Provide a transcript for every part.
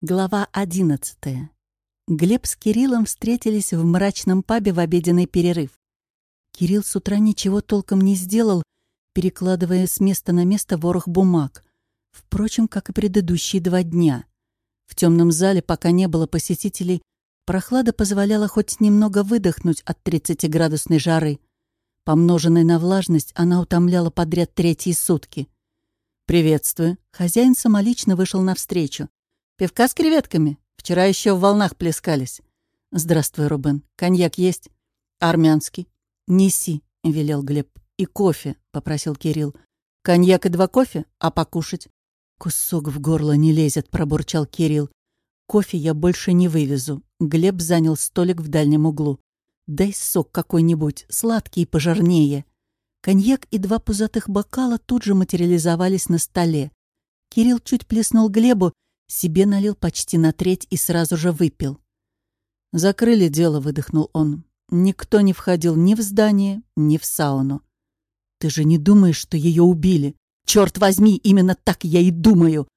Глава одиннадцатая. Глеб с Кириллом встретились в мрачном пабе в обеденный перерыв. Кирилл с утра ничего толком не сделал, перекладывая с места на место ворох бумаг. Впрочем, как и предыдущие два дня. В темном зале, пока не было посетителей, прохлада позволяла хоть немного выдохнуть от 30-градусной жары. Помноженной на влажность, она утомляла подряд третьи сутки. «Приветствую!» Хозяин самолично вышел навстречу. Пивка с креветками. Вчера еще в волнах плескались. Здравствуй, Рубен. Коньяк есть? Армянский. Неси, велел Глеб. И кофе, попросил Кирилл. Коньяк и два кофе, а покушать? Кусок в горло не лезет, пробурчал Кирилл. Кофе я больше не вывезу. Глеб занял столик в дальнем углу. Дай сок какой-нибудь, сладкий и пожирнее. Коньяк и два пузатых бокала тут же материализовались на столе. Кирилл чуть плеснул Глебу, себе налил почти на треть и сразу же выпил. «Закрыли дело», — выдохнул он. «Никто не входил ни в здание, ни в сауну». «Ты же не думаешь, что ее убили?» «Черт возьми, именно так я и думаю!»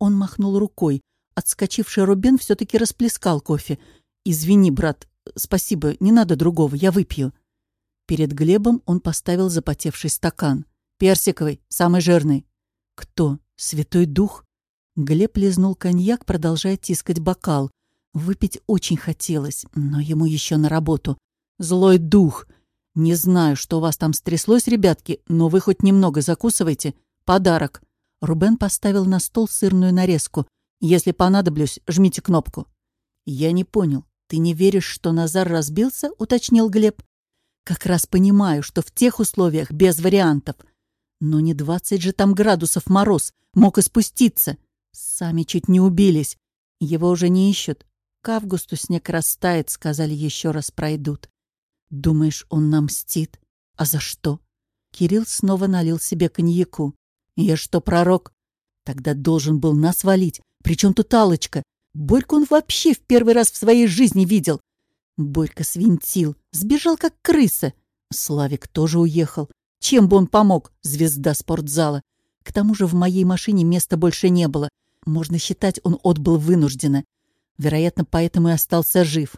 Он махнул рукой. Отскочивший Рубен все-таки расплескал кофе. «Извини, брат, спасибо, не надо другого, я выпью». Перед Глебом он поставил запотевший стакан. «Персиковый, самый жирный». «Кто? Святой Дух?» Глеб лизнул коньяк, продолжая тискать бокал. Выпить очень хотелось, но ему еще на работу. Злой дух. Не знаю, что у вас там стряслось, ребятки, но вы хоть немного закусывайте. Подарок. Рубен поставил на стол сырную нарезку. Если понадоблюсь, жмите кнопку. Я не понял. Ты не веришь, что Назар разбился? уточнил Глеб. Как раз понимаю, что в тех условиях без вариантов. Но не двадцать же там градусов мороз. Мог и спуститься. Сами чуть не убились. Его уже не ищут. К августу снег растает, сказали, еще раз пройдут. Думаешь, он нам мстит? А за что? Кирилл снова налил себе коньяку. Я что, пророк? Тогда должен был нас валить. Причем тут Алочка? Борьку он вообще в первый раз в своей жизни видел. Борька свинтил, сбежал как крыса. Славик тоже уехал. Чем бы он помог, звезда спортзала? К тому же в моей машине места больше не было. Можно считать, он отбыл вынужденно. Вероятно, поэтому и остался жив.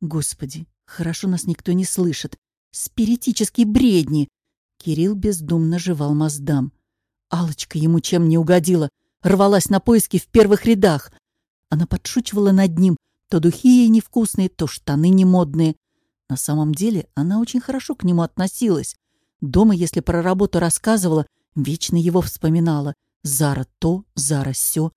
Господи, хорошо нас никто не слышит. Спиритические бредни. Кирилл бездумно жевал моздам. алочка ему чем не угодила. Рвалась на поиски в первых рядах. Она подшучивала над ним. То духи ей невкусные, то штаны немодные. На самом деле она очень хорошо к нему относилась. Дома, если про работу рассказывала, вечно его вспоминала. Зара то, Зара сё.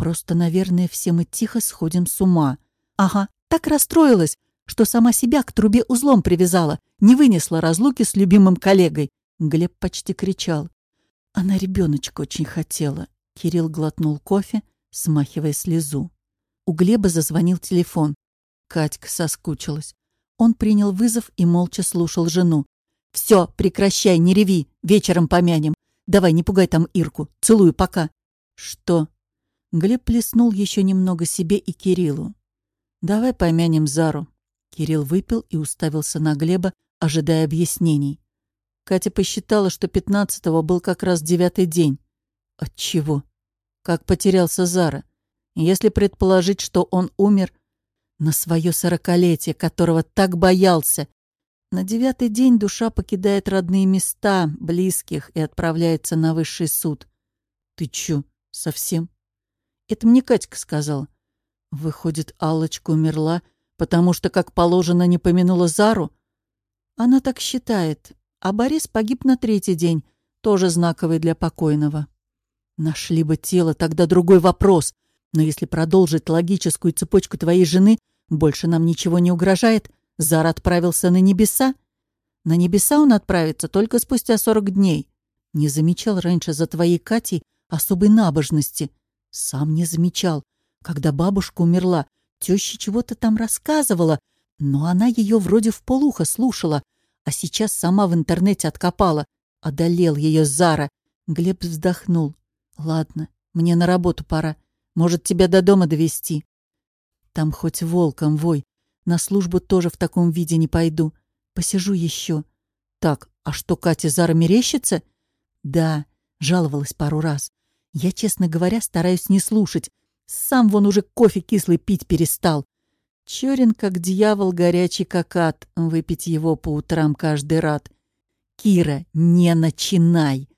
Просто, наверное, все мы тихо сходим с ума. Ага, так расстроилась, что сама себя к трубе узлом привязала, не вынесла разлуки с любимым коллегой. Глеб почти кричал. Она ребеночка очень хотела. Кирилл глотнул кофе, смахивая слезу. У Глеба зазвонил телефон. Катька соскучилась. Он принял вызов и молча слушал жену. «Все, прекращай, не реви, вечером помянем. Давай, не пугай там Ирку. Целую, пока». «Что?» Глеб плеснул еще немного себе и Кириллу. «Давай помянем Зару». Кирилл выпил и уставился на Глеба, ожидая объяснений. Катя посчитала, что пятнадцатого был как раз девятый день. Отчего? Как потерялся Зара? Если предположить, что он умер на свое сорокалетие, которого так боялся, на девятый день душа покидает родные места, близких, и отправляется на высший суд. Ты чё, совсем? Это мне Катька сказала. Выходит, Аллочка умерла, потому что, как положено, не помянула Зару? Она так считает. А Борис погиб на третий день, тоже знаковый для покойного. Нашли бы тело, тогда другой вопрос. Но если продолжить логическую цепочку твоей жены, больше нам ничего не угрожает. Зар отправился на небеса. На небеса он отправится только спустя сорок дней. Не замечал раньше за твоей Катей особой набожности. Сам не замечал. Когда бабушка умерла, теща чего-то там рассказывала, но она ее вроде в полухо слушала, а сейчас сама в интернете откопала. Одолел ее Зара. Глеб вздохнул. «Ладно, мне на работу пора. Может, тебя до дома довести. Там хоть волком вой. На службу тоже в таком виде не пойду. Посижу еще. Так, а что, Катя Зара мерещится? Да, жаловалась пару раз. Я, честно говоря, стараюсь не слушать. Сам вон уже кофе кислый пить перестал. Черен, как дьявол, горячий как ад. Выпить его по утрам каждый рад. Кира, не начинай.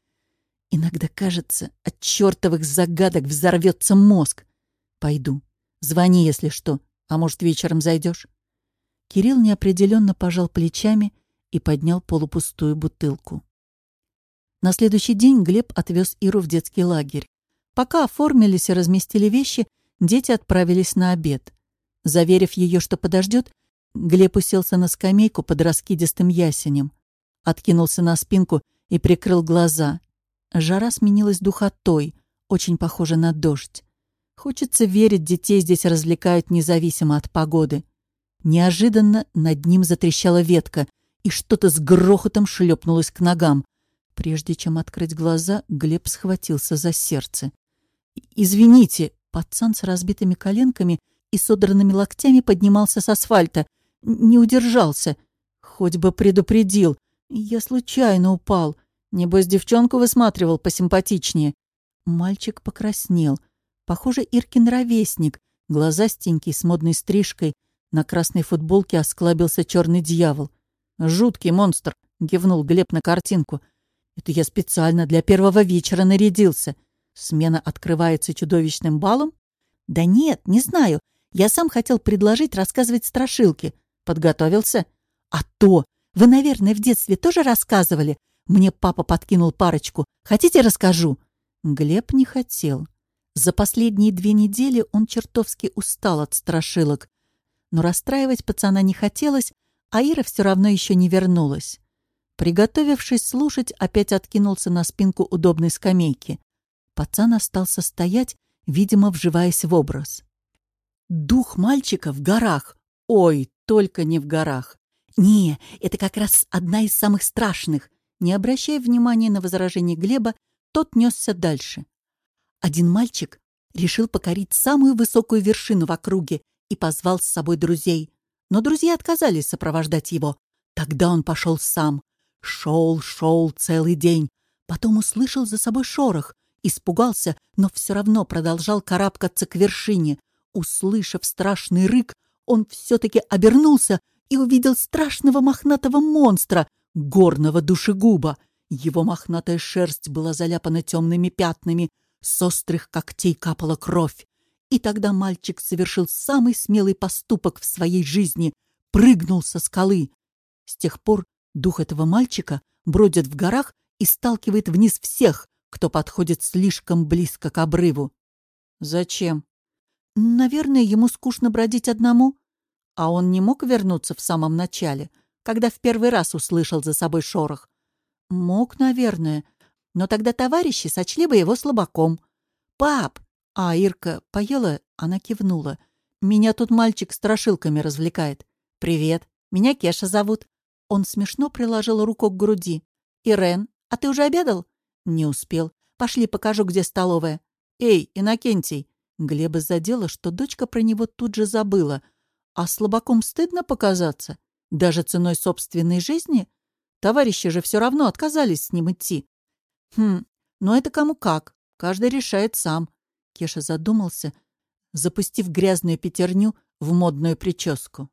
Иногда кажется, от чертовых загадок взорвется мозг. Пойду. Звони, если что. А может, вечером зайдешь? Кирилл неопределенно пожал плечами и поднял полупустую бутылку. На следующий день Глеб отвез Иру в детский лагерь. Пока оформились и разместили вещи, дети отправились на обед. Заверив ее, что подождет, Глеб уселся на скамейку под раскидистым ясенем, откинулся на спинку и прикрыл глаза. Жара сменилась духотой, очень похожа на дождь. Хочется верить, детей здесь развлекают независимо от погоды. Неожиданно над ним затрещала ветка, и что-то с грохотом шлепнулось к ногам. Прежде чем открыть глаза, Глеб схватился за сердце. «Извините!» Пацан с разбитыми коленками и содранными локтями поднимался с асфальта. Не удержался. Хоть бы предупредил. Я случайно упал. Небось, девчонку высматривал посимпатичнее. Мальчик покраснел. Похоже, Иркин ровесник. Глазастенький, с модной стрижкой. На красной футболке осклабился черный дьявол. «Жуткий монстр!» — гевнул Глеб на картинку. Это я специально для первого вечера нарядился. Смена открывается чудовищным балом? Да нет, не знаю. Я сам хотел предложить рассказывать страшилки. Подготовился? А то! Вы, наверное, в детстве тоже рассказывали? Мне папа подкинул парочку. Хотите, расскажу? Глеб не хотел. За последние две недели он чертовски устал от страшилок. Но расстраивать пацана не хотелось, а Ира все равно еще не вернулась. Приготовившись слушать, опять откинулся на спинку удобной скамейки. Пацан остался стоять, видимо, вживаясь в образ. Дух мальчика в горах. Ой, только не в горах. Не, это как раз одна из самых страшных. Не обращая внимания на возражение Глеба, тот несся дальше. Один мальчик решил покорить самую высокую вершину в округе и позвал с собой друзей. Но друзья отказались сопровождать его. Тогда он пошел сам. Шел, шел целый день. Потом услышал за собой шорох. Испугался, но все равно продолжал карабкаться к вершине. Услышав страшный рык, он все-таки обернулся и увидел страшного мохнатого монстра, горного душегуба. Его мохнатая шерсть была заляпана темными пятнами, с острых когтей капала кровь. И тогда мальчик совершил самый смелый поступок в своей жизни — прыгнул со скалы. С тех пор Дух этого мальчика бродит в горах и сталкивает вниз всех, кто подходит слишком близко к обрыву. Зачем? Наверное, ему скучно бродить одному. А он не мог вернуться в самом начале, когда в первый раз услышал за собой шорох. Мог, наверное, но тогда товарищи сочли бы его слабаком. «Пап!» А Ирка поела, она кивнула. «Меня тут мальчик страшилками развлекает. Привет, меня Кеша зовут. Он смешно приложил руку к груди. «Ирен, а ты уже обедал?» «Не успел. Пошли, покажу, где столовая». «Эй, Иннокентий!» Глеба задело, что дочка про него тут же забыла. «А слабаком стыдно показаться? Даже ценой собственной жизни? Товарищи же все равно отказались с ним идти». «Хм, но это кому как. Каждый решает сам». Кеша задумался, запустив грязную пятерню в модную прическу.